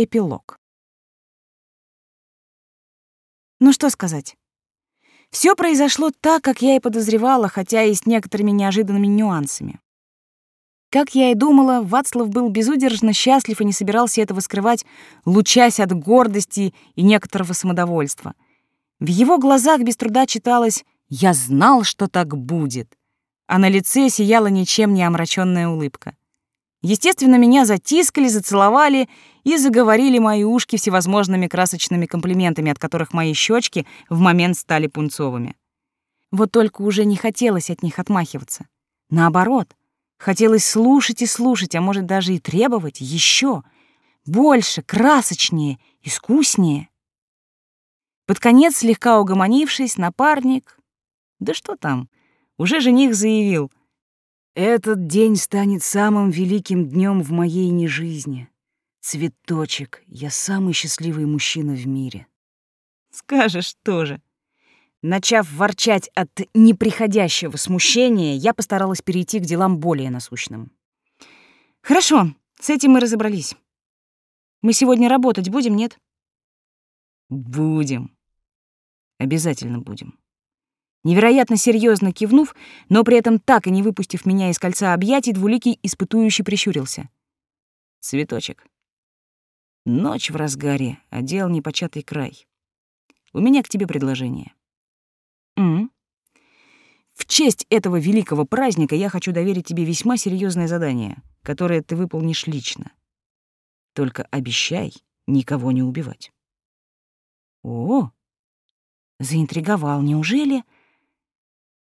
Эпилог. Ну что сказать? Все произошло так, как я и подозревала, хотя и с некоторыми неожиданными нюансами. Как я и думала, Вацлав был безудержно счастлив и не собирался этого скрывать, лучась от гордости и некоторого самодовольства. В его глазах без труда читалось «Я знал, что так будет», а на лице сияла ничем не омраченная улыбка. Естественно, меня затискали, зацеловали и заговорили мои ушки всевозможными красочными комплиментами, от которых мои щечки в момент стали пунцовыми. Вот только уже не хотелось от них отмахиваться. Наоборот, Хотелось слушать и слушать, а может даже и требовать еще больше, красочнее, искуснее. Под конец, слегка угомонившись, напарник, да что там, уже жених заявил, «Этот день станет самым великим днем в моей нежизни. Цветочек, я самый счастливый мужчина в мире». Скажешь тоже. Начав ворчать от неприходящего смущения, я постаралась перейти к делам более насущным. «Хорошо, с этим мы разобрались. Мы сегодня работать будем, нет?» «Будем. Обязательно будем». Невероятно серьезно кивнув, но при этом так и не выпустив меня из кольца объятий, двуликий испытующий прищурился. «Цветочек. Ночь в разгаре, а дел непочатый край. У меня к тебе предложение. М В честь этого великого праздника я хочу доверить тебе весьма серьезное задание, которое ты выполнишь лично. Только обещай никого не убивать. О, заинтриговал, неужели?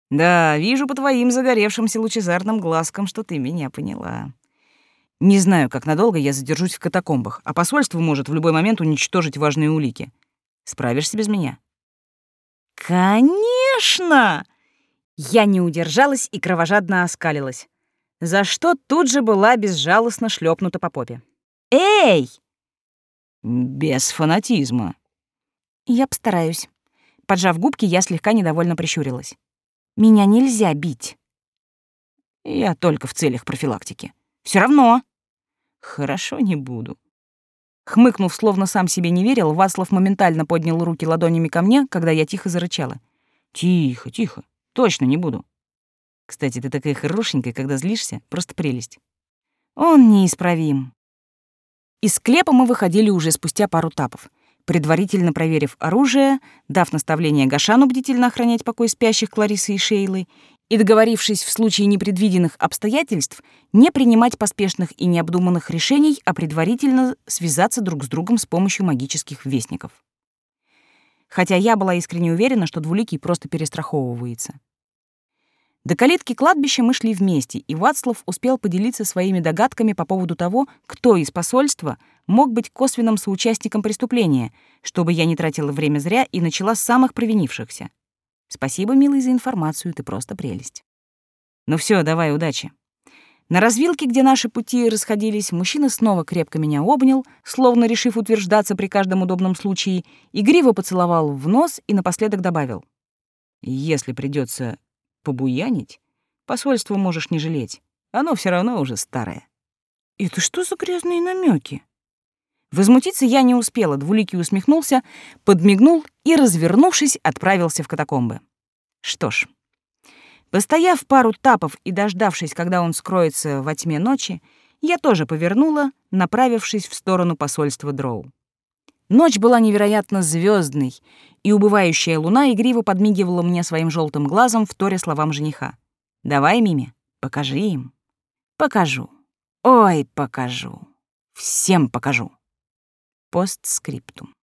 Да, вижу по твоим загоревшимся лучезарным глазкам, что ты меня поняла. Не знаю, как надолго я задержусь в катакомбах, а посольство может в любой момент уничтожить важные улики. Справишься без меня? Конечно! Я не удержалась и кровожадно оскалилась, за что тут же была безжалостно шлепнута по попе. Эй! Без фанатизма. Я постараюсь. Поджав губки, я слегка недовольно прищурилась. Меня нельзя бить. Я только в целях профилактики. Все равно. Хорошо, не буду. Хмыкнув, словно сам себе не верил, Вацлав моментально поднял руки ладонями ко мне, когда я тихо зарычала. «Тихо, тихо. Точно не буду. Кстати, ты такая хорошенькая, когда злишься. Просто прелесть». «Он неисправим». Из склепа мы выходили уже спустя пару тапов. Предварительно проверив оружие, дав наставление Гашану бдительно охранять покой спящих Кларисы и Шейлы и договорившись в случае непредвиденных обстоятельств не принимать поспешных и необдуманных решений, а предварительно связаться друг с другом с помощью магических вестников. Хотя я была искренне уверена, что Двуликий просто перестраховывается. До калитки кладбища мы шли вместе, и Вацлав успел поделиться своими догадками по поводу того, кто из посольства мог быть косвенным соучастником преступления, чтобы я не тратила время зря и начала с самых провинившихся. Спасибо, милый, за информацию, ты просто прелесть. Ну все, давай, удачи. На развилке, где наши пути расходились, мужчина снова крепко меня обнял, словно решив утверждаться при каждом удобном случае, игриво поцеловал в нос и напоследок добавил. «Если придется побуянить, посольство можешь не жалеть. Оно все равно уже старое». «Это что за грязные намеки? Возмутиться я не успела, Двуликий усмехнулся, подмигнул и, развернувшись, отправился в катакомбы. Что ж, постояв пару тапов и дождавшись, когда он скроется во тьме ночи, я тоже повернула, направившись в сторону посольства Дроу. Ночь была невероятно звездной, и убывающая луна игриво подмигивала мне своим желтым глазом, вторя словам жениха. «Давай, Мими, покажи им». «Покажу. Ой, покажу. Всем покажу». Постскриптум.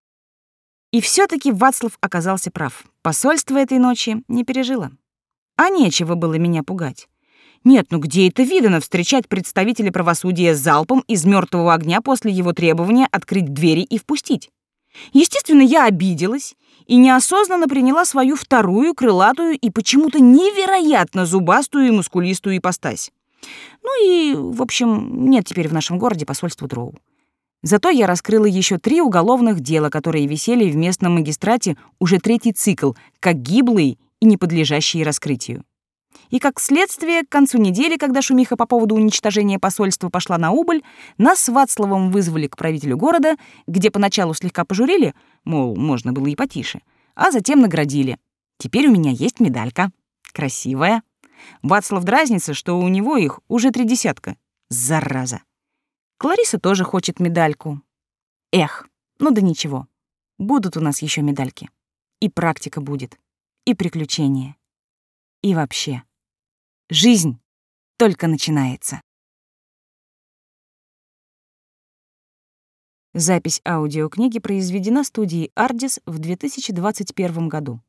И все таки Вацлав оказался прав. Посольство этой ночи не пережило. А нечего было меня пугать. Нет, ну где это видано встречать представителя правосудия залпом из мертвого огня после его требования открыть двери и впустить? Естественно, я обиделась и неосознанно приняла свою вторую крылатую и почему-то невероятно зубастую и мускулистую ипостась. Ну и, в общем, нет теперь в нашем городе посольства Дроу. Зато я раскрыла еще три уголовных дела, которые висели в местном магистрате уже третий цикл, как гиблые и не подлежащие раскрытию. И как следствие, к концу недели, когда шумиха по поводу уничтожения посольства пошла на убыль, нас с Вацлавом вызвали к правителю города, где поначалу слегка пожурили, мол, можно было и потише, а затем наградили. Теперь у меня есть медалька. Красивая. Вацлав дразнится, что у него их уже три десятка. Зараза. Клариса тоже хочет медальку. Эх, ну да ничего. Будут у нас еще медальки. И практика будет. И приключения. И вообще. Жизнь только начинается. Запись аудиокниги произведена студией «Ардис» в 2021 году.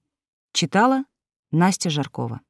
Читала Настя Жаркова.